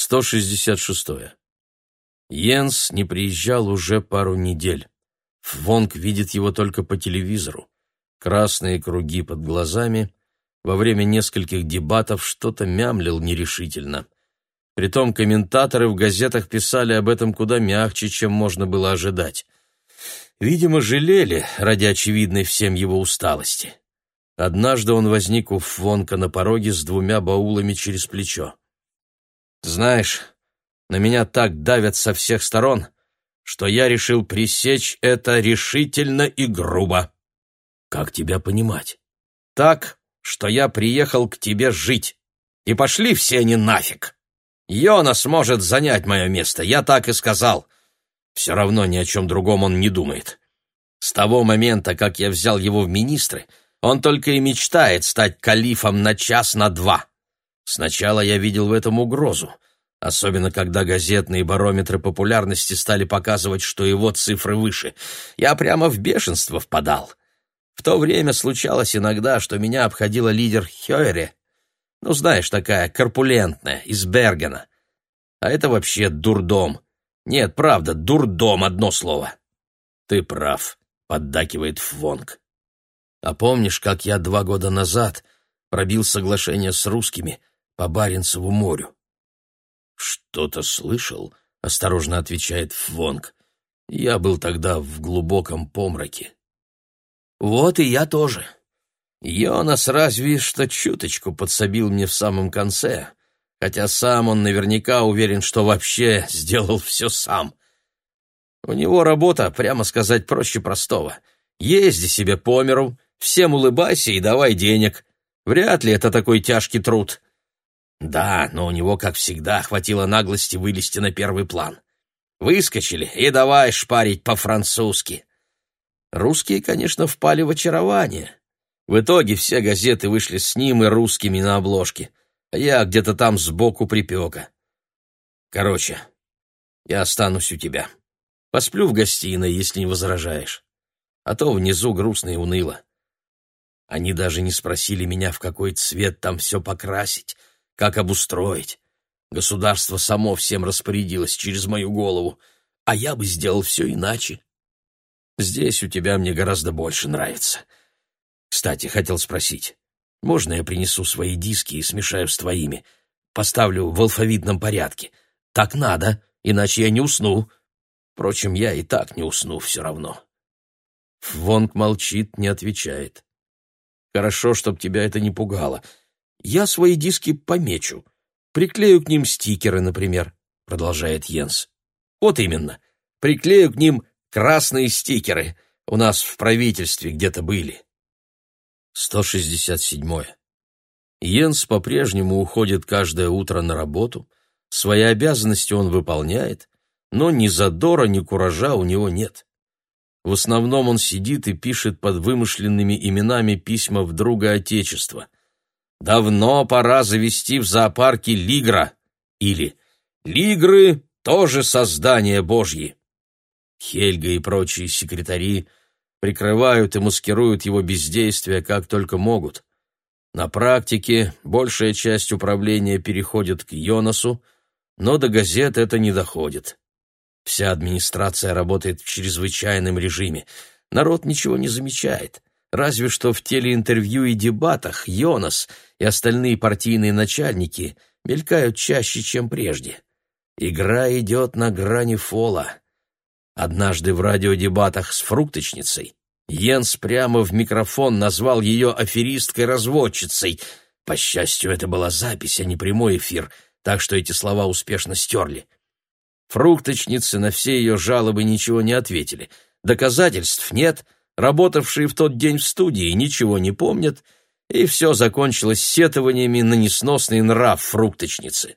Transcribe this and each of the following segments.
166. Йенс не приезжал уже пару недель. Фвонг видит его только по телевизору. Красные круги под глазами. Во время нескольких дебатов что-то мямлил нерешительно. Притом комментаторы в газетах писали об этом куда мягче, чем можно было ожидать. Видимо, жалели ради очевидной всем его усталости. Однажды он возник у Фвонка на пороге с двумя баулами через плечо. «Знаешь, на меня так давят со всех сторон, что я решил пресечь это решительно и грубо». «Как тебя понимать?» «Так, что я приехал к тебе жить, и пошли все они нафиг. Йонас может занять мое место, я так и сказал. Все равно ни о чем другом он не думает. С того момента, как я взял его в министры, он только и мечтает стать калифом на час, на два. Сначала я видел в этом угрозу, особенно когда газетные барометры популярности стали показывать, что его цифры выше. Я прямо в бешенство впадал. В то время случалось иногда, что меня обходила лидер Хёйре, ну, знаешь, такая корпулентная, из Бергена. А это вообще дурдом. Нет, правда, дурдом, одно слово. Ты прав, поддакивает Фвонг. А помнишь, как я два года назад пробил соглашение с русскими по Баренцеву морю? Что-то слышал, осторожно отвечает Фвонг. Я был тогда в глубоком помраке. Вот и я тоже. Йонас разве что чуточку подсобил мне в самом конце, хотя сам он наверняка уверен, что вообще сделал все сам. У него работа, прямо сказать, проще простого. Езди себе по миру, всем улыбайся и давай денег. Вряд ли это такой тяжкий труд. Да, но у него, как всегда, хватило наглости вылезти на первый план. Выскочили и давай шпарить по-французски. Русские, конечно, впали в очарование. В итоге все газеты вышли с ним и русскими на обложке, а я где-то там сбоку припека. Короче, я останусь у тебя. Посплю в гостиной, если не возражаешь. А то внизу грустно и уныло. Они даже не спросили меня, в какой цвет там все покрасить, как обустроить. Государство само всем распорядилось через мою голову, а я бы сделал все иначе. Здесь у тебя мне гораздо больше нравится. Кстати, хотел спросить, можно я принесу свои диски и смешаю с твоими? Поставлю в алфавитном порядке. Так надо, иначе я не усну. Впрочем, я и так не усну все равно. Вонг молчит, не отвечает. Хорошо, чтоб тебя это не пугало. Я свои диски помечу. Приклею к ним стикеры, например, продолжает Йенс. Вот именно. Приклею к ним красные стикеры. У нас в правительстве где-то были. 167. Йенс по-прежнему уходит каждое утро на работу, свои обязанности он выполняет, но ни задора, ни куража у него нет. В основном он сидит и пишет под вымышленными именами письма в друга Отечества. «Давно пора завести в зоопарке лигра» или «Лигры — тоже создание Божьи». Хельга и прочие секретари прикрывают и маскируют его бездействие как только могут. На практике большая часть управления переходит к Йонасу, но до газет это не доходит. Вся администрация работает в чрезвычайном режиме. Народ ничего не замечает. Разве что в телеинтервью и дебатах Йонас и остальные партийные начальники мелькают чаще, чем прежде. Игра идет на грани фола. Однажды в радиодебатах с фрукточницей Йенс прямо в микрофон назвал ее аферисткой-разводчицей. По счастью, это была запись, а не прямой эфир, так что эти слова успешно стерли. Фрукточницы на все ее жалобы ничего не ответили. Доказательств нет, работавшие в тот день в студии ничего не помнят, и все закончилось сетованиями на несносный нрав фрукточницы.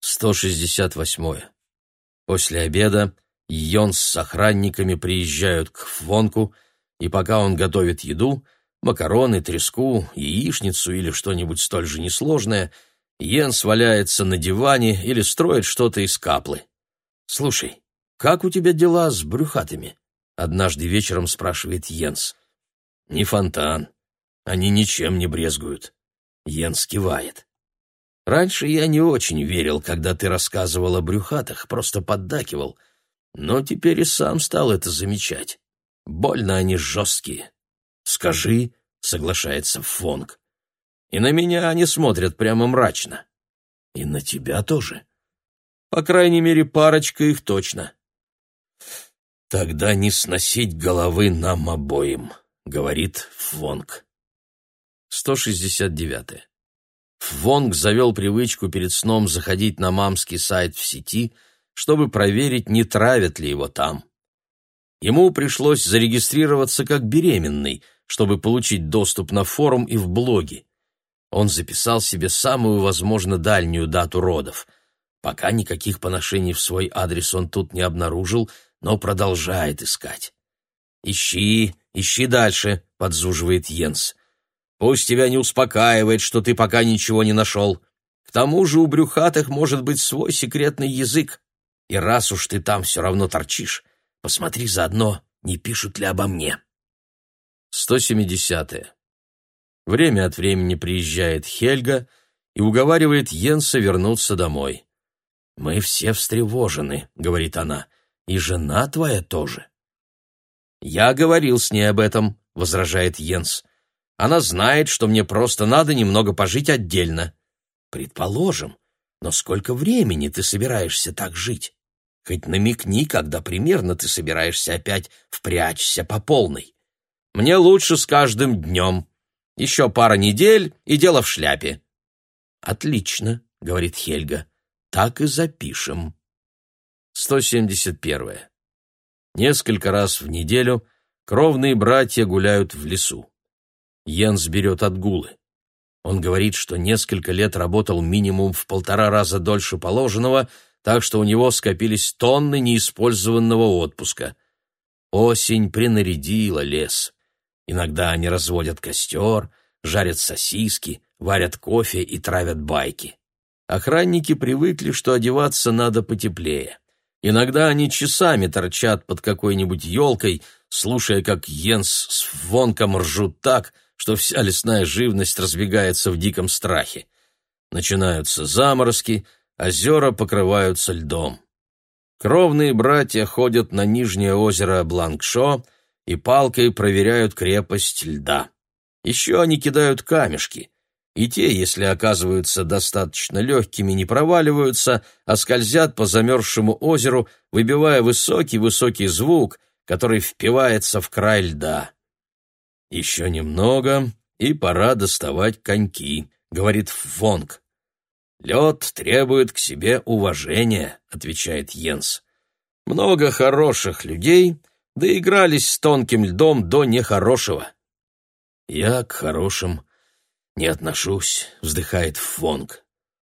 168. После обеда Йон с охранниками приезжают к Фвонку, и пока он готовит еду, макароны, треску, яичницу или что-нибудь столь же несложное, Йенс валяется на диване или строит что-то из каплы. «Слушай, как у тебя дела с брюхатами?» — однажды вечером спрашивает Йенс. «Не фонтан. Они ничем не брезгуют». Йенс кивает. Раньше я не очень верил, когда ты рассказывал о брюхатах, просто поддакивал. Но теперь и сам стал это замечать. Больно они жесткие. Скажи, соглашается Фонг. И на меня они смотрят прямо мрачно. И на тебя тоже. По крайней мере, парочка их точно. Тогда не сносить головы нам обоим, говорит Фонг. 169. Фонг завел привычку перед сном заходить на мамский сайт в сети, чтобы проверить, не травят ли его там. Ему пришлось зарегистрироваться как беременный, чтобы получить доступ на форум и в блоги. Он записал себе самую, возможно, дальнюю дату родов. Пока никаких поношений в свой адрес он тут не обнаружил, но продолжает искать. «Ищи, ищи дальше», — подзуживает Йенс. Пусть тебя не успокаивает, что ты пока ничего не нашел. К тому же у брюхатых может быть свой секретный язык. И раз уж ты там все равно торчишь, посмотри заодно, не пишут ли обо мне. 170. -е. Время от времени приезжает Хельга и уговаривает Йенса вернуться домой. «Мы все встревожены», — говорит она, — «и жена твоя тоже». «Я говорил с ней об этом», — возражает Йенс. Она знает, что мне просто надо немного пожить отдельно. Предположим, но сколько времени ты собираешься так жить? Хоть намекни, когда примерно ты собираешься опять впрячься по полной. Мне лучше с каждым днем. Еще пара недель, и дело в шляпе. Отлично, говорит Хельга. Так и запишем. 171. Несколько раз в неделю кровные братья гуляют в лесу. Йенс берет отгулы. Он говорит, что несколько лет работал минимум в полтора раза дольше положенного, так что у него скопились тонны неиспользованного отпуска. Осень принарядила лес. Иногда они разводят костер, жарят сосиски, варят кофе и травят байки. Охранники привыкли, что одеваться надо потеплее. Иногда они часами торчат под какой-нибудь елкой, слушая, как Йенс с Вонком ржут так, что вся лесная живность разбегается в диком страхе. Начинаются заморозки, озера покрываются льдом. Кровные братья ходят на нижнее озеро Бланкшо и палкой проверяют крепость льда. Еще они кидают камешки, и те, если оказываются достаточно легкими, не проваливаются, а скользят по замерзшему озеру, выбивая высокий-высокий звук, который впивается в край льда. «Еще немного, и пора доставать коньки», — говорит Фонг. «Лед требует к себе уважения», — отвечает Йенс. «Много хороших людей доигрались с тонким льдом до нехорошего». «Я к хорошим не отношусь», — вздыхает Фонг.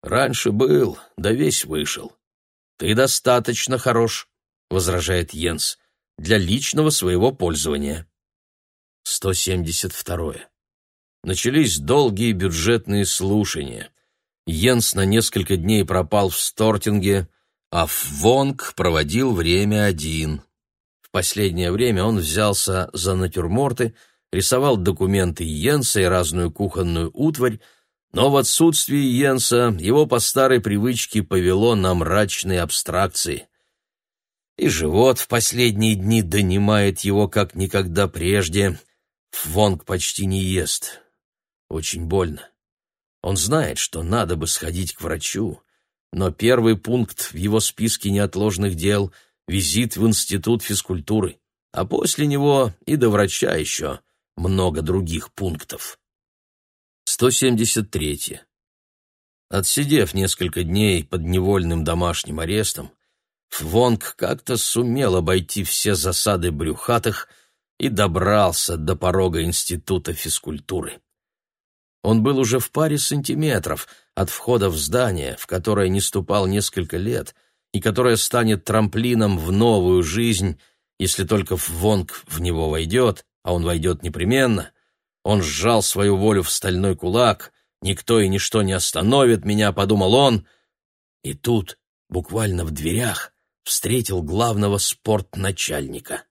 «Раньше был, да весь вышел». «Ты достаточно хорош», — возражает Йенс, — «для личного своего пользования». 172. Начались долгие бюджетные слушания. Йенс на несколько дней пропал в Стортинге, а Вонг проводил время один. В последнее время он взялся за натюрморты, рисовал документы Йенса и разную кухонную утварь, но в отсутствии Йенса его по старой привычке повело на мрачные абстракции. И живот в последние дни донимает его как никогда прежде — Вонг почти не ест. Очень больно. Он знает, что надо бы сходить к врачу, но первый пункт в его списке неотложных дел — визит в институт физкультуры, а после него и до врача еще много других пунктов. 173. Отсидев несколько дней под невольным домашним арестом, Вонг как-то сумел обойти все засады брюхатых — и добрался до порога Института физкультуры. Он был уже в паре сантиметров от входа в здание, в которое не ступал несколько лет, и которое станет трамплином в новую жизнь, если только Вонг в него войдет, а он войдет непременно. Он сжал свою волю в стальной кулак, никто и ничто не остановит меня, подумал он, и тут, буквально в дверях, встретил главного спортначальника.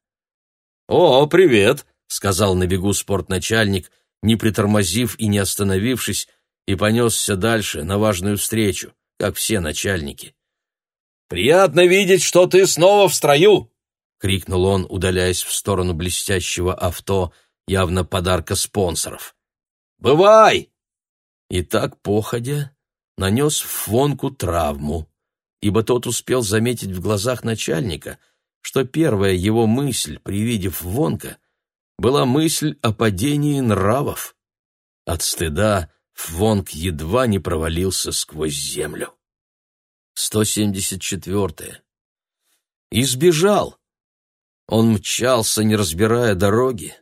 «О, привет!» — сказал на бегу спортначальник, не притормозив и не остановившись, и понесся дальше на важную встречу, как все начальники. «Приятно видеть, что ты снова в строю!» — крикнул он, удаляясь в сторону блестящего авто, явно подарка спонсоров. «Бывай!» И так, походя, нанес Фонку травму, ибо тот успел заметить в глазах начальника, что первая его мысль, привидев Вонка, была мысль о падении нравов. От стыда Фвонг едва не провалился сквозь землю. 174. Избежал. Он мчался, не разбирая дороги,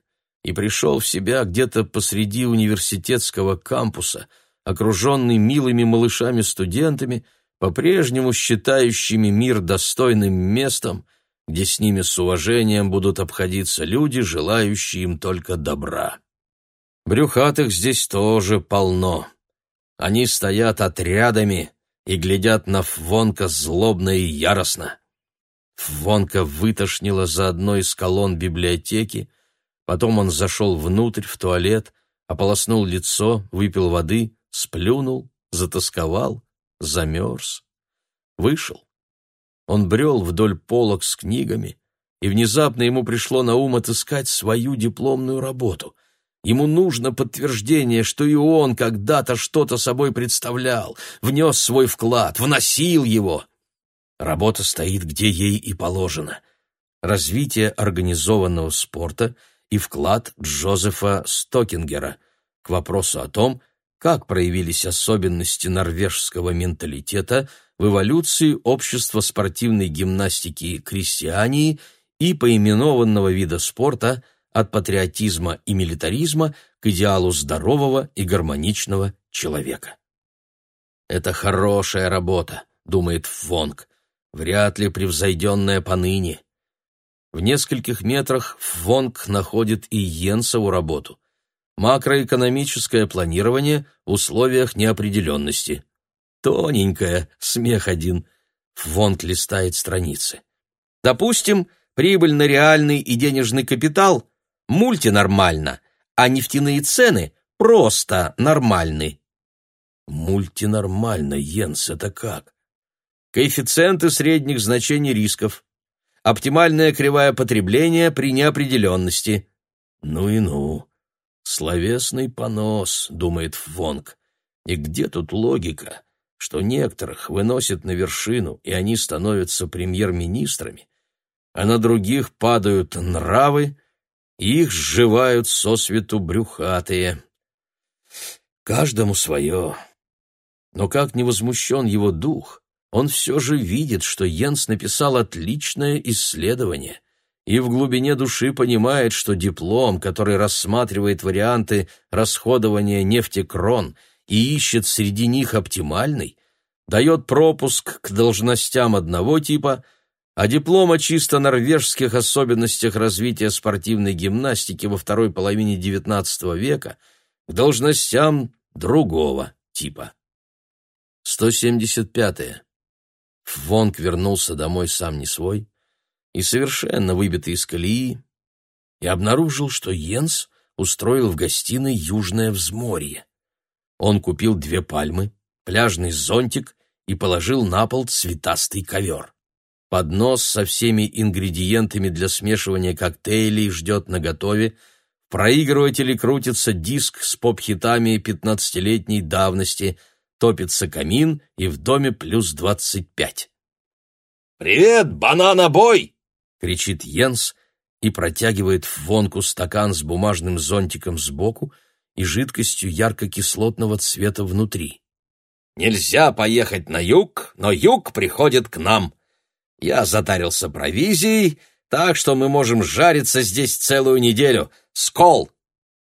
и пришел в себя где-то посреди университетского кампуса, окруженный милыми малышами-студентами, по-прежнему считающими мир достойным местом, где с ними с уважением будут обходиться люди, желающие им только добра. Брюхатых здесь тоже полно. Они стоят отрядами и глядят на Фвонка злобно и яростно. Фвонка вытошнила за одной из колонн библиотеки, потом он зашел внутрь, в туалет, ополоснул лицо, выпил воды, сплюнул, затасковал, замерз. Вышел. Он брел вдоль полок с книгами, и внезапно ему пришло на ум отыскать свою дипломную работу — Ему нужно подтверждение, что и он когда-то что-то собой представлял, внес свой вклад, вносил его. Работа стоит, где ей и положено. Развитие организованного спорта и вклад Джозефа Стокингера к вопросу о том, как проявились особенности норвежского менталитета в эволюции общества спортивной гимнастики крестьянии и поименованного вида спорта – от патриотизма и милитаризма к идеалу здорового и гармоничного человека. «Это хорошая работа», — думает Фонг, «вряд ли превзойденная поныне». В нескольких метрах Фонг находит и Йенсову работу. Макроэкономическое планирование в условиях неопределенности. Тоненькая, смех один. Фонг листает страницы. Допустим, прибыль на реальный и денежный капитал мультинормально, а нефтяные цены просто нормальны. Мультинормально, Йенс, это как? Коэффициенты средних значений рисков. Оптимальная кривая потребления при неопределенности. Ну и ну. Словесный понос, думает Фонг. И где тут логика, что некоторых выносят на вершину, и они становятся премьер-министрами, а на других падают нравы, их сживают сосвету брюхатые. Каждому свое. Но как не возмущен его дух, он все же видит, что Йенс написал отличное исследование и в глубине души понимает, что диплом, который рассматривает варианты расходования нефтекрон и ищет среди них оптимальный, дает пропуск к должностям одного типа – а диплом о чисто норвежских особенностях развития спортивной гимнастики во второй половине XIX века к должностям другого типа. 175. -е. Фвонг вернулся домой сам не свой и совершенно выбитый из колеи, и обнаружил, что Йенс устроил в гостиной южное взморье. Он купил две пальмы, пляжный зонтик и положил на пол цветастый ковер. Поднос со всеми ингредиентами для смешивания коктейлей ждет наготове. В проигрывателе крутится диск с поп-хитами пятнадцатилетней давности. Топится камин, и в доме плюс двадцать пять. «Привет, бананобой!» — кричит Йенс и протягивает в вонку стакан с бумажным зонтиком сбоку и жидкостью ярко-кислотного цвета внутри. «Нельзя поехать на юг, но юг приходит к нам!» Я затарился провизией, так что мы можем жариться здесь целую неделю. Скол!»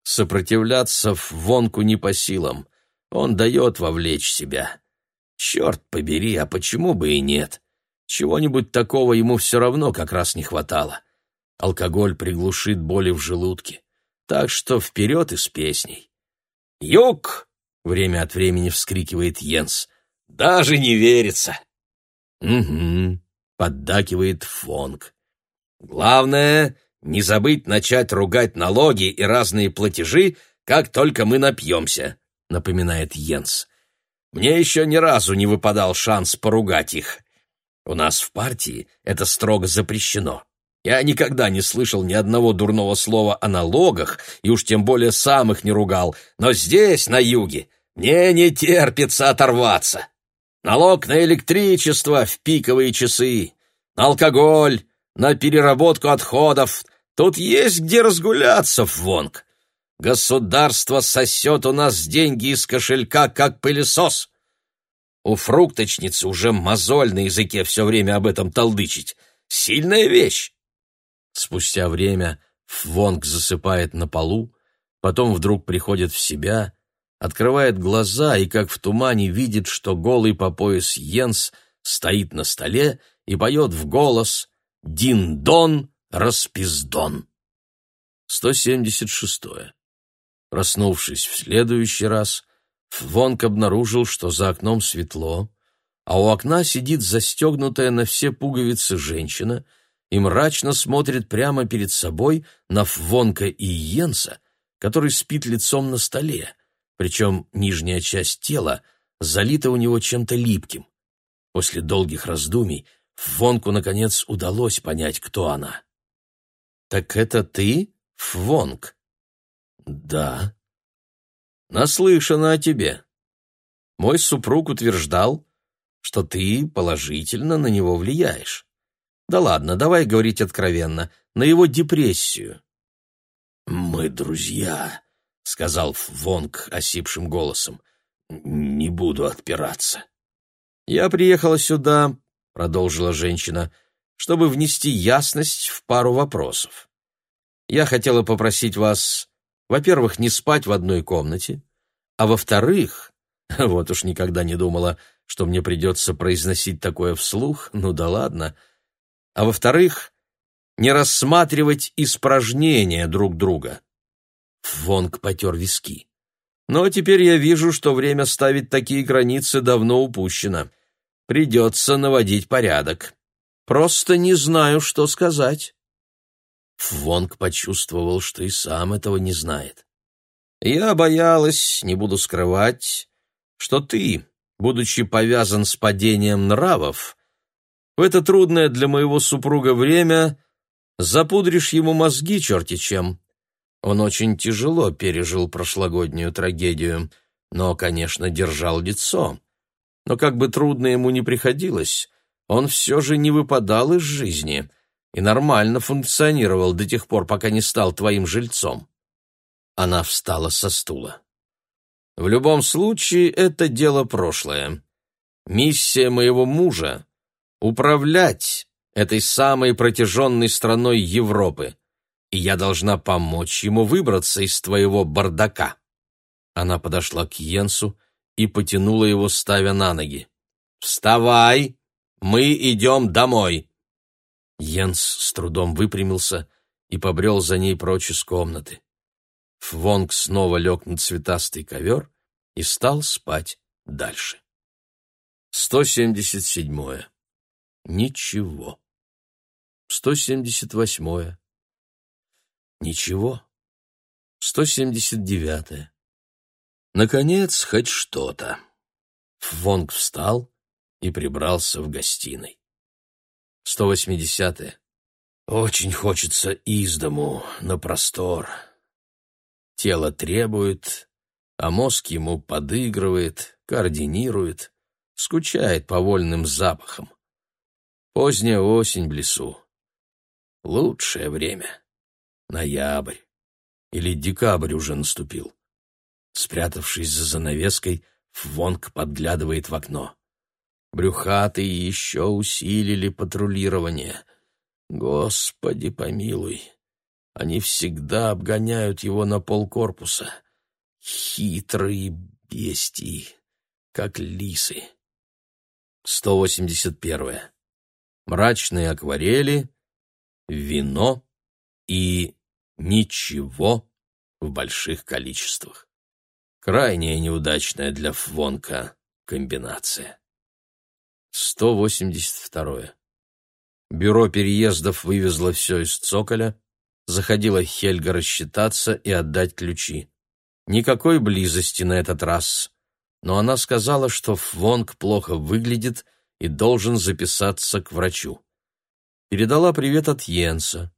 Сопротивляться в вонку не по силам. Он дает вовлечь себя. Черт побери, а почему бы и нет? Чего-нибудь такого ему все равно как раз не хватало. Алкоголь приглушит боли в желудке. Так что вперед из песней. «Юг!» — время от времени вскрикивает Йенс. «Даже не верится!» «Угу», поддакивает Фонг. Главное, не забыть начать ругать налоги и разные платежи, как только мы напьемся. — напоминает Йенс. «Мне еще ни разу не выпадал шанс поругать их. У нас в партии это строго запрещено. Я никогда не слышал ни одного дурного слова о налогах, и уж тем более сам их не ругал. Но здесь, на юге, мне не терпится оторваться. Налог на электричество в пиковые часы, на алкоголь, на переработку отходов. Тут есть где разгуляться, Вонг. Государство сосет у нас деньги из кошелька, как пылесос. У фрукточницы уже мозоль на языке все время об этом толдычить. Сильная вещь. Спустя время Фвонг засыпает на полу, потом вдруг приходит в себя, открывает глаза и, как в тумане, видит, что голый по пояс Йенс стоит на столе и поет в голос «Дин-дон, распиздон». 176. Проснувшись в следующий раз, Вонг обнаружил, что за окном светло, а у окна сидит застегнутая на все пуговицы женщина и мрачно смотрит прямо перед собой на Фвонка и Йенса, который спит лицом на столе, причем нижняя часть тела залита у него чем-то липким. После долгих раздумий Фвонку, наконец, удалось понять, кто она. «Так это ты, Фвонг?» «Да», Наслышано о тебе. Мой супруг утверждал, что ты положительно на него влияешь. Да ладно, давай говорить откровенно, на его депрессию. Мы друзья, сказал Вонг осипшим голосом. Не буду отпираться. Я приехала сюда, продолжила женщина, чтобы внести ясность в пару вопросов. Я хотела попросить вас во-первых, не спать в одной комнате, а во-вторых, вот уж никогда не думала, что мне придется произносить такое вслух, ну да ладно, а во-вторых, не рассматривать испражнения друг друга. Вонг потер виски. Но теперь я вижу, что время ставить такие границы давно упущено. Придется наводить порядок. Просто не знаю, что сказать. Фвонг почувствовал, что и сам этого не знает. «Я боялась, не буду скрывать, что ты, будучи повязан с падением нравов, в это трудное для моего супруга время запудришь ему мозги черти чем. Он очень тяжело пережил прошлогоднюю трагедию, но, конечно, держал лицо. Но как бы трудно ему ни приходилось, он все же не выпадал из жизни» и нормально функционировал до тех пор, пока не стал твоим жильцом. Она встала со стула. В любом случае, это дело прошлое. Миссия моего мужа — управлять этой самой протяженной страной Европы, и я должна помочь ему выбраться из твоего бардака. Она подошла к Йенсу и потянула его, ставя на ноги. «Вставай! Мы идем домой!» Йенс с трудом выпрямился и побрел за ней прочь из комнаты. Фвонг снова лег на цветастый ковер и стал спать дальше. 177. Ничего. 178. Ничего. 179. Наконец, хоть что-то. Фвонг встал и прибрался в гостиной. 180. Очень хочется из дому, на простор. Тело требует, а мозг ему подыгрывает, координирует, скучает по вольным запахам. Поздняя осень в лесу. Лучшее время. Ноябрь. Или декабрь уже наступил. Спрятавшись за занавеской, Фвонг подглядывает в окно. Брюхатые еще усилили патрулирование. Господи помилуй, они всегда обгоняют его на полкорпуса. Хитрые бестии, как лисы. 181. Мрачные акварели, вино и ничего в больших количествах. Крайне неудачная для Фвонка комбинация. 182. Бюро переездов вывезло все из Цоколя, заходила Хельга рассчитаться и отдать ключи. Никакой близости на этот раз. Но она сказала, что Фвонг плохо выглядит и должен записаться к врачу. Передала привет от Йенса.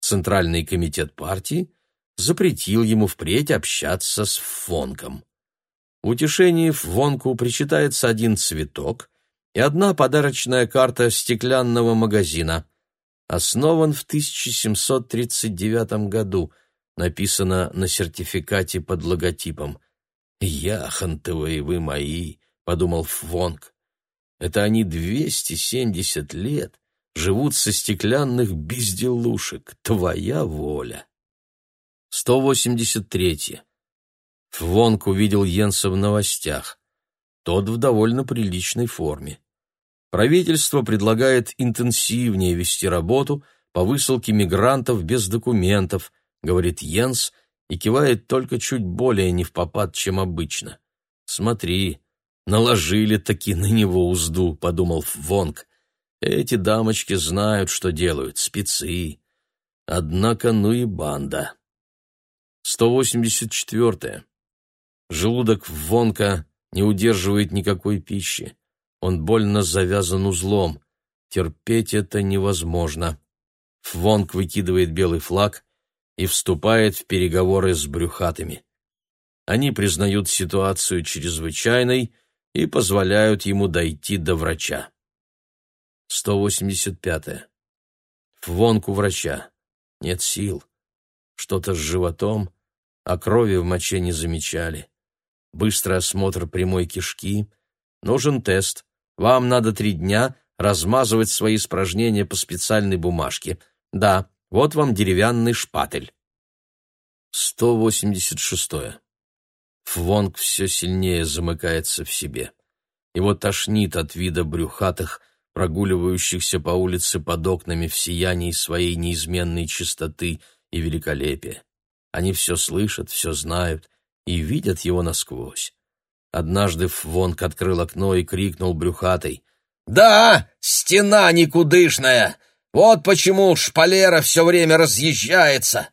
Центральный комитет партии запретил ему впредь общаться с Фвонгом. В утешении Фвонку причитается один цветок и одна подарочная карта стеклянного магазина. Основан в 1739 году, написано на сертификате под логотипом. «Яхонтовые вы мои», — подумал Фвонг. «Это они 270 лет живут со стеклянных безделушек. Твоя воля». 183. Фвонг увидел Йенса в новостях. Тот в довольно приличной форме. Правительство предлагает интенсивнее вести работу по высылке мигрантов без документов, говорит Йенс и кивает только чуть более не в попад, чем обычно. Смотри, наложили таки на него узду, подумал Фвонг. Эти дамочки знают, что делают, спецы. Однако, ну и банда. 184. Желудок Вонка не удерживает никакой пищи. Он больно завязан узлом. Терпеть это невозможно. Фвонг выкидывает белый флаг и вступает в переговоры с брюхатами. Они признают ситуацию чрезвычайной и позволяют ему дойти до врача. 185. -е. Фвонг у врача. Нет сил. Что-то с животом, а крови в моче не замечали быстрый осмотр прямой кишки. Нужен тест. Вам надо три дня размазывать свои испражнения по специальной бумажке. Да, вот вам деревянный шпатель. 186. Фвонг все сильнее замыкается в себе. Его тошнит от вида брюхатых, прогуливающихся по улице под окнами в сиянии своей неизменной чистоты и великолепия. Они все слышат, все знают, и видят его насквозь. Однажды Фвонг открыл окно и крикнул брюхатой. «Да, стена никудышная! Вот почему шпалера все время разъезжается!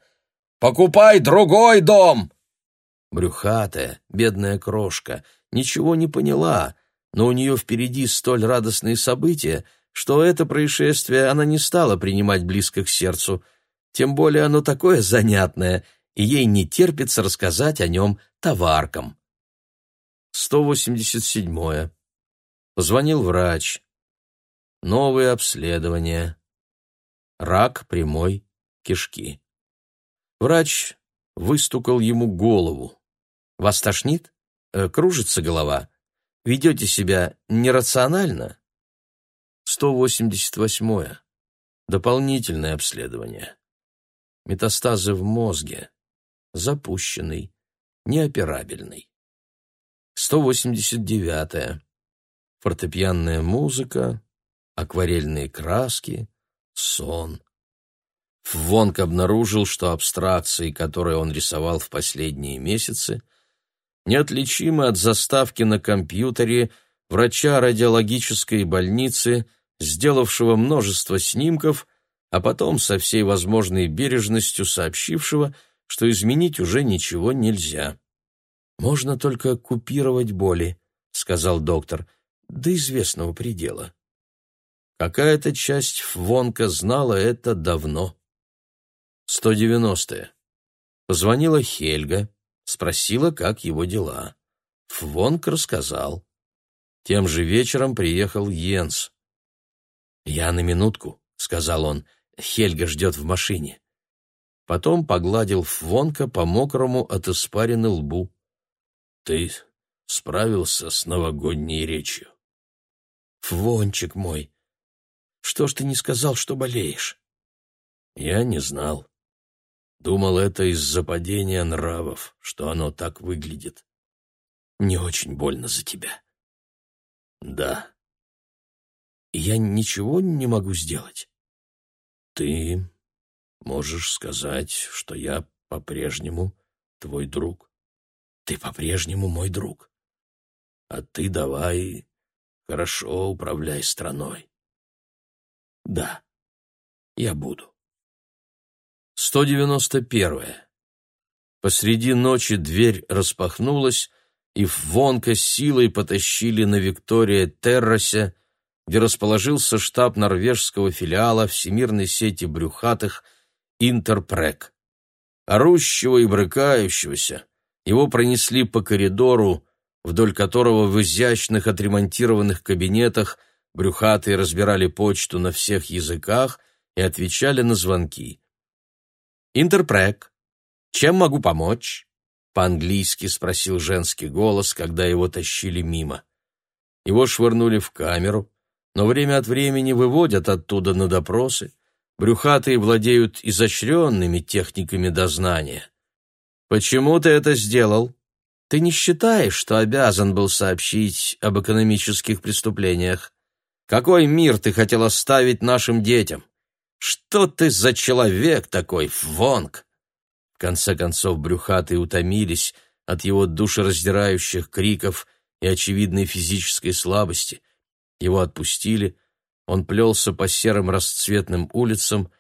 Покупай другой дом!» Брюхатая, бедная крошка, ничего не поняла, но у нее впереди столь радостные события, что это происшествие она не стала принимать близко к сердцу, тем более оно такое занятное — и ей не терпится рассказать о нем товаркам. 187. Позвонил врач. Новые обследования. Рак прямой кишки. Врач выстукал ему голову. Вас тошнит? Э, кружится голова? Ведете себя нерационально? 188. Дополнительное обследование. Метастазы в мозге запущенный, неоперабельный. 189. -е. Фортепианная музыка, акварельные краски, сон. Фвонг обнаружил, что абстракции, которые он рисовал в последние месяцы, неотличимы от заставки на компьютере врача радиологической больницы, сделавшего множество снимков, а потом со всей возможной бережностью сообщившего, что изменить уже ничего нельзя. «Можно только купировать боли», — сказал доктор, — «до известного предела». Какая-то часть Фвонка знала это давно. 190. Позвонила Хельга, спросила, как его дела. Фвонк рассказал. Тем же вечером приехал Йенс. «Я на минутку», — сказал он, — «Хельга ждет в машине» потом погладил Фвонка по мокрому от испарины лбу. «Ты справился с новогодней речью?» «Фвончик мой, что ж ты не сказал, что болеешь?» «Я не знал. Думал, это из-за падения нравов, что оно так выглядит. Мне очень больно за тебя». «Да». «Я ничего не могу сделать?» «Ты Можешь сказать, что я по-прежнему твой друг. Ты по-прежнему мой друг. А ты давай хорошо управляй страной. Да, я буду. 191. Посреди ночи дверь распахнулась, и в Вонка силой потащили на Виктория Террасе, где расположился штаб норвежского филиала всемирной сети брюхатых «Интерпрек». Орущего и брыкающегося его пронесли по коридору, вдоль которого в изящных отремонтированных кабинетах брюхатые разбирали почту на всех языках и отвечали на звонки. «Интерпрек, чем могу помочь?» — по-английски спросил женский голос, когда его тащили мимо. Его швырнули в камеру, но время от времени выводят оттуда на допросы. Брюхатые владеют изощренными техниками дознания. «Почему ты это сделал? Ты не считаешь, что обязан был сообщить об экономических преступлениях? Какой мир ты хотел оставить нашим детям? Что ты за человек такой, Вонг?» В конце концов, брюхатые утомились от его душераздирающих криков и очевидной физической слабости. Его отпустили, он плелся по серым расцветным улицам,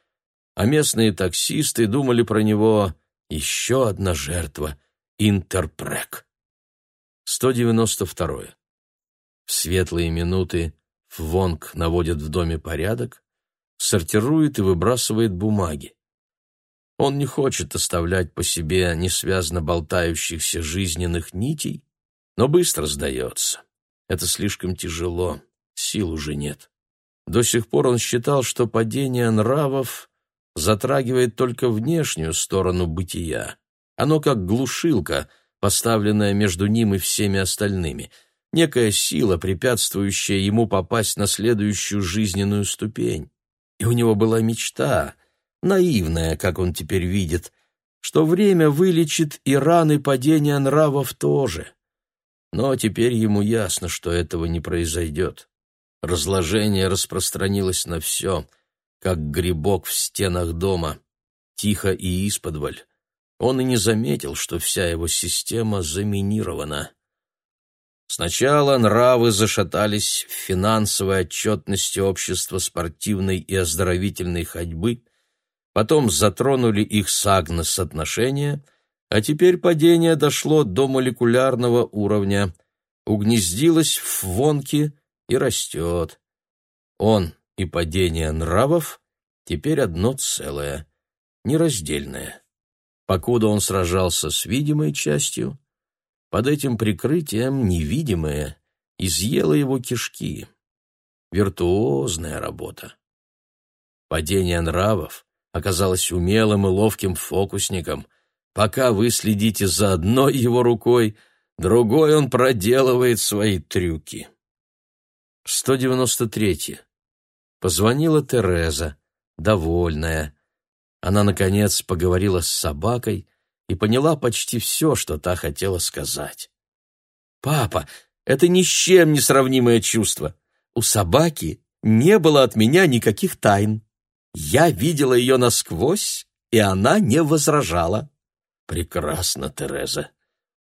а местные таксисты думали про него еще одна жертва — Интерпрек. 192. В светлые минуты Вонг наводит в доме порядок, сортирует и выбрасывает бумаги. Он не хочет оставлять по себе несвязно болтающихся жизненных нитей, но быстро сдается. Это слишком тяжело, сил уже нет. До сих пор он считал, что падение нравов затрагивает только внешнюю сторону бытия. Оно как глушилка, поставленная между ним и всеми остальными, некая сила, препятствующая ему попасть на следующую жизненную ступень. И у него была мечта — наивная, как он теперь видит, что время вылечит и раны падения нравов тоже. Но теперь ему ясно, что этого не произойдет. Разложение распространилось на все, как грибок в стенах дома, тихо и исподволь. Он и не заметил, что вся его система заминирована. Сначала нравы зашатались в финансовой отчетности общества спортивной и оздоровительной ходьбы — потом затронули их с Агнес отношения, а теперь падение дошло до молекулярного уровня, угнездилось в вонке и растет. Он и падение нравов теперь одно целое, нераздельное. Покуда он сражался с видимой частью, под этим прикрытием невидимое изъело его кишки. Виртуозная работа. Падение нравов оказалась умелым и ловким фокусником. Пока вы следите за одной его рукой, другой он проделывает свои трюки. 193. Позвонила Тереза, довольная. Она, наконец, поговорила с собакой и поняла почти все, что та хотела сказать. «Папа, это ни с чем не сравнимое чувство. У собаки не было от меня никаких тайн. Я видела ее насквозь, и она не возражала. Прекрасно, Тереза.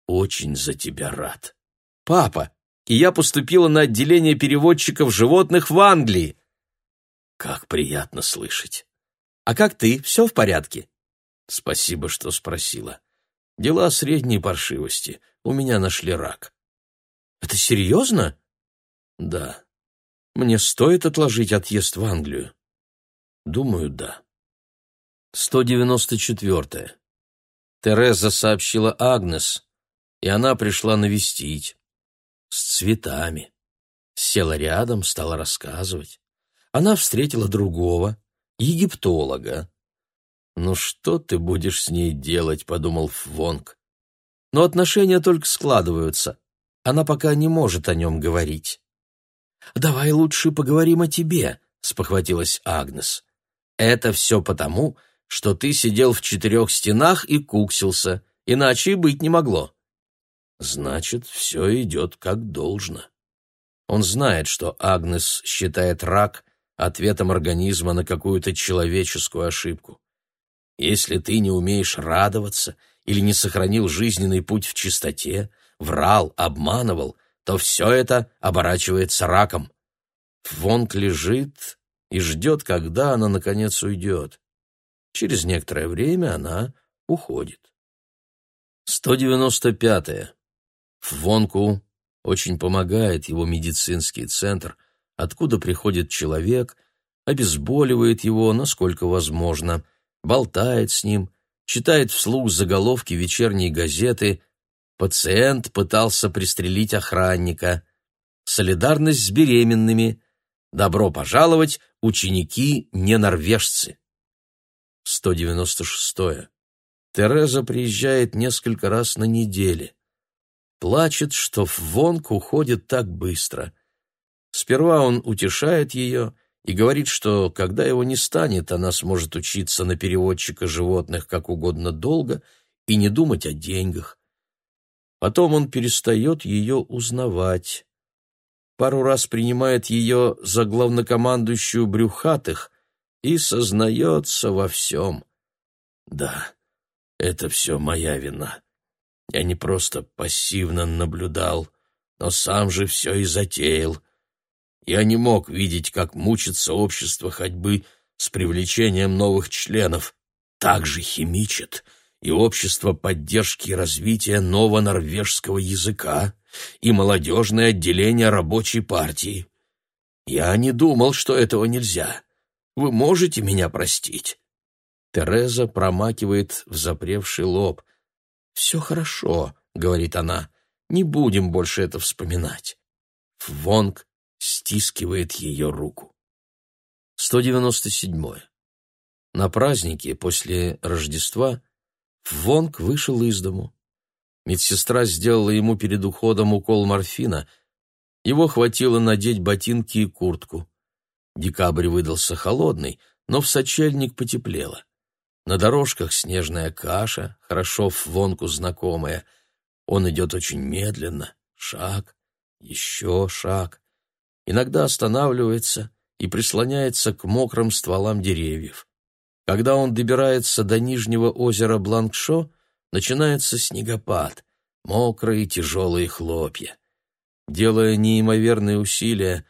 Очень за тебя рад. Папа, и я поступила на отделение переводчиков животных в Англии. Как приятно слышать. А как ты? Все в порядке? Спасибо, что спросила. Дела средней паршивости. У меня нашли рак. Это серьезно? Да. Мне стоит отложить отъезд в Англию. Думаю, да. 194. Тереза сообщила Агнес, и она пришла навестить. С цветами. Села рядом, стала рассказывать. Она встретила другого, египтолога. «Ну что ты будешь с ней делать?» — подумал Фвонг. Но отношения только складываются. Она пока не может о нем говорить. «Давай лучше поговорим о тебе», — спохватилась Агнес. Это все потому, что ты сидел в четырех стенах и куксился, иначе и быть не могло. Значит, все идет как должно. Он знает, что Агнес считает рак ответом организма на какую-то человеческую ошибку. Если ты не умеешь радоваться или не сохранил жизненный путь в чистоте, врал, обманывал, то все это оборачивается раком. Вонг лежит и ждет, когда она, наконец, уйдет. Через некоторое время она уходит. 195. Фвонку очень помогает его медицинский центр, откуда приходит человек, обезболивает его, насколько возможно, болтает с ним, читает вслух заголовки вечерней газеты «Пациент пытался пристрелить охранника», «Солидарность с беременными», «Добро пожаловать, ученики не норвежцы». 196. Тереза приезжает несколько раз на неделе. Плачет, что в уходит так быстро. Сперва он утешает ее и говорит, что когда его не станет, она сможет учиться на переводчика животных как угодно долго и не думать о деньгах. Потом он перестает ее узнавать. Пару раз принимает ее за главнокомандующую брюхатых и сознается во всем. Да, это все моя вина. Я не просто пассивно наблюдал, но сам же все и затеял. Я не мог видеть, как мучится общество ходьбы с привлечением новых членов. Так же химичит и общество поддержки и развития нового норвежского языка, и молодежное отделение рабочей партии. Я не думал, что этого нельзя. Вы можете меня простить?» Тереза промакивает в запревший лоб. «Все хорошо», — говорит она, — «не будем больше это вспоминать». Вонг стискивает ее руку. 197. На празднике после Рождества Вонг вышел из дому. Медсестра сделала ему перед уходом укол морфина. Его хватило надеть ботинки и куртку. Декабрь выдался холодный, но в сочельник потеплело. На дорожках снежная каша, хорошо в вонку знакомая. Он идет очень медленно, шаг, еще шаг. Иногда останавливается и прислоняется к мокрым стволам деревьев. Когда он добирается до нижнего озера Бланкшо, начинается снегопад, мокрые тяжелые хлопья. Делая неимоверные усилия,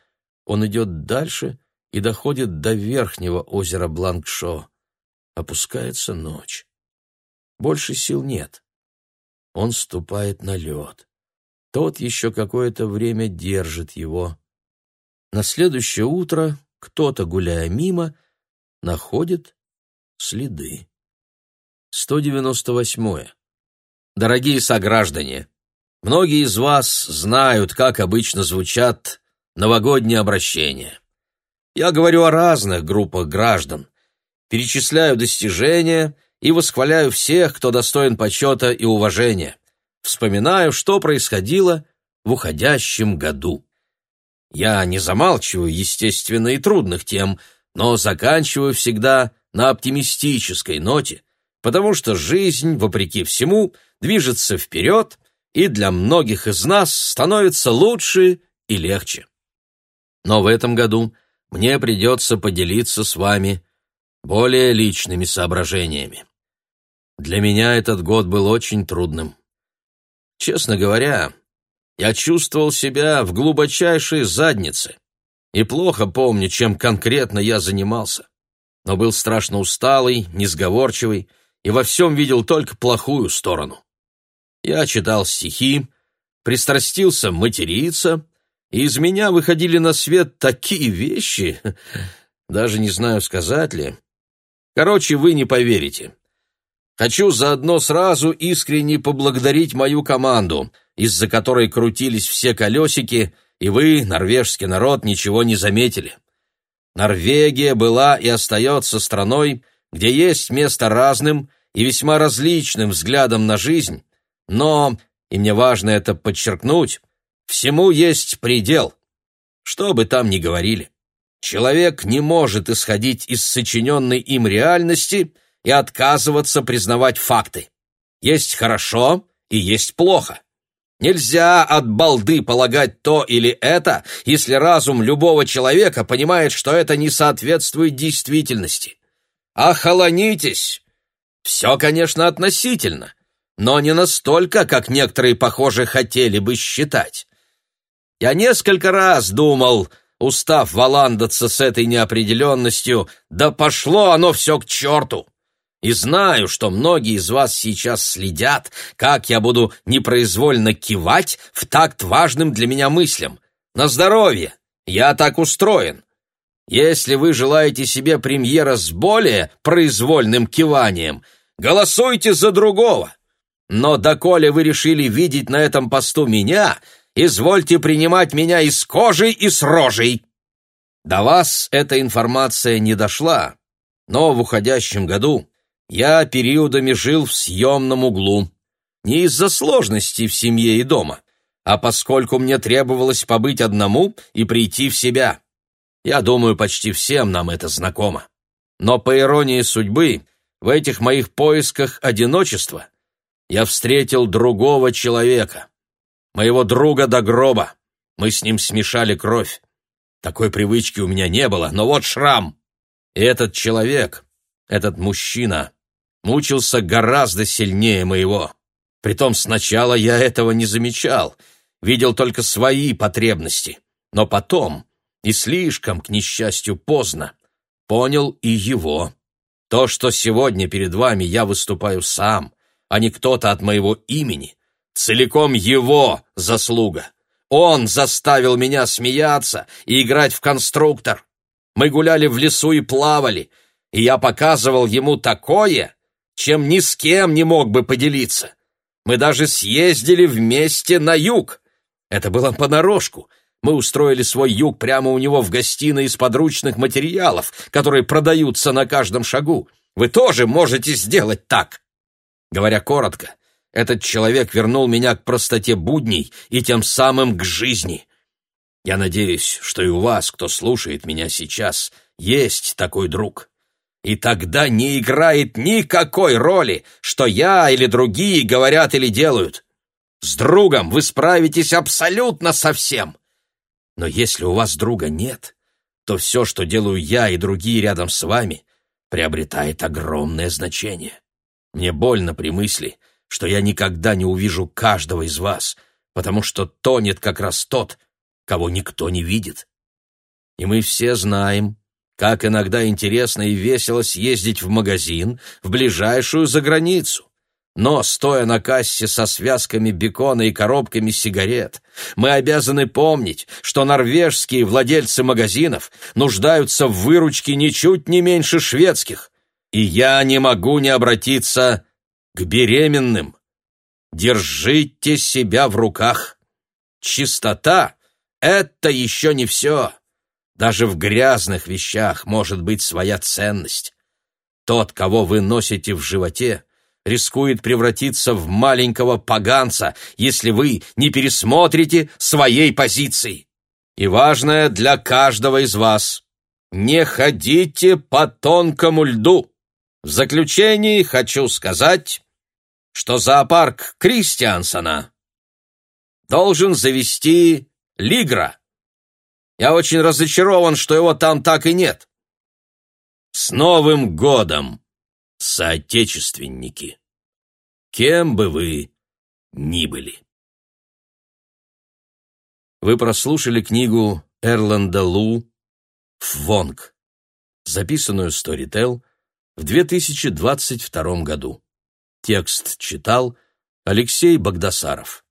он идет дальше и доходит до верхнего озера Бланкшо. Опускается ночь. Больше сил нет. Он ступает на лед. Тот еще какое-то время держит его. На следующее утро кто-то, гуляя мимо, находит следы. 198. Дорогие сограждане, многие из вас знают, как обычно звучат новогодние обращения. Я говорю о разных группах граждан, перечисляю достижения и восхваляю всех, кто достоин почета и уважения. Вспоминаю, что происходило в уходящем году. Я не замалчиваю, естественно, и трудных тем, но заканчиваю всегда на оптимистической ноте, потому что жизнь, вопреки всему, движется вперед и для многих из нас становится лучше и легче. Но в этом году мне придется поделиться с вами более личными соображениями. Для меня этот год был очень трудным. Честно говоря, я чувствовал себя в глубочайшей заднице и плохо помню, чем конкретно я занимался. Но был страшно усталый, несговорчивый и во всем видел только плохую сторону. Я читал стихи, пристрастился материться, и из меня выходили на свет такие вещи, даже не знаю, сказать ли, Короче, вы не поверите. Хочу заодно сразу искренне поблагодарить мою команду, из-за которой крутились все колесики, и вы, норвежский народ, ничего не заметили. Норвегия была и остается страной, где есть место разным и весьма различным взглядам на жизнь, но, и мне важно это подчеркнуть, всему есть предел, что бы там ни говорили. Человек не может исходить из сочиненной им реальности и отказываться признавать факты. Есть хорошо и есть плохо. Нельзя от балды полагать то или это, если разум любого человека понимает, что это не соответствует действительности. Охолонитесь! Все, конечно, относительно, но не настолько, как некоторые, похоже, хотели бы считать. Я несколько раз думал, устав валандаться с этой неопределенностью, да пошло оно все к черту. И знаю, что многие из вас сейчас следят, как я буду непроизвольно кивать в такт важным для меня мыслям. На здоровье! Я так устроен. Если вы желаете себе премьера с более произвольным киванием, голосуйте за другого. Но доколе вы решили видеть на этом посту меня, извольте принимать меня и с кожей, и с рожей. До вас эта информация не дошла, но в уходящем году я периодами жил в съемном углу. Не из-за сложностей в семье и дома, а поскольку мне требовалось побыть одному и прийти в себя. Я думаю, почти всем нам это знакомо. Но по иронии судьбы, в этих моих поисках одиночества я встретил другого человека, моего друга до гроба. Мы с ним смешали кровь. Такой привычки у меня не было, но вот шрам. И этот человек, этот мужчина, мучился гораздо сильнее моего. Притом сначала я этого не замечал, видел только свои потребности. Но потом, и слишком, к несчастью, поздно, понял и его. То, что сегодня перед вами я выступаю сам, а не кто-то от моего имени, целиком его заслуга. Он заставил меня смеяться и играть в конструктор. Мы гуляли в лесу и плавали, и я показывал ему такое, чем ни с кем не мог бы поделиться. Мы даже съездили вместе на юг. Это было понарошку. Мы устроили свой юг прямо у него в гостиной из подручных материалов, которые продаются на каждом шагу. Вы тоже можете сделать так. Говоря коротко, этот человек вернул меня к простоте будней и тем самым к жизни. Я надеюсь, что и у вас, кто слушает меня сейчас, есть такой друг. И тогда не играет никакой роли, что я или другие говорят или делают. С другом вы справитесь абсолютно со всем. Но если у вас друга нет, то все, что делаю я и другие рядом с вами, приобретает огромное значение. Мне больно при мысли, что я никогда не увижу каждого из вас, потому что тонет как раз тот, кого никто не видит. И мы все знаем, как иногда интересно и весело съездить в магазин, в ближайшую за границу. Но, стоя на кассе со связками бекона и коробками сигарет, мы обязаны помнить, что норвежские владельцы магазинов нуждаются в выручке ничуть не меньше шведских. И я не могу не обратиться к беременным. Держите себя в руках. Чистота — это еще не все. Даже в грязных вещах может быть своя ценность. Тот, кого вы носите в животе, рискует превратиться в маленького поганца, если вы не пересмотрите своей позиции. И важное для каждого из вас — не ходите по тонкому льду. В заключении хочу сказать, что зоопарк Кристиансона должен завести лигра. Я очень разочарован, что его там так и нет. С Новым годом, соотечественники! Кем бы вы ни были. Вы прослушали книгу Эрланда Лу «Фвонг», записанную Storytel в 2022 году. Текст читал Алексей Богдасаров.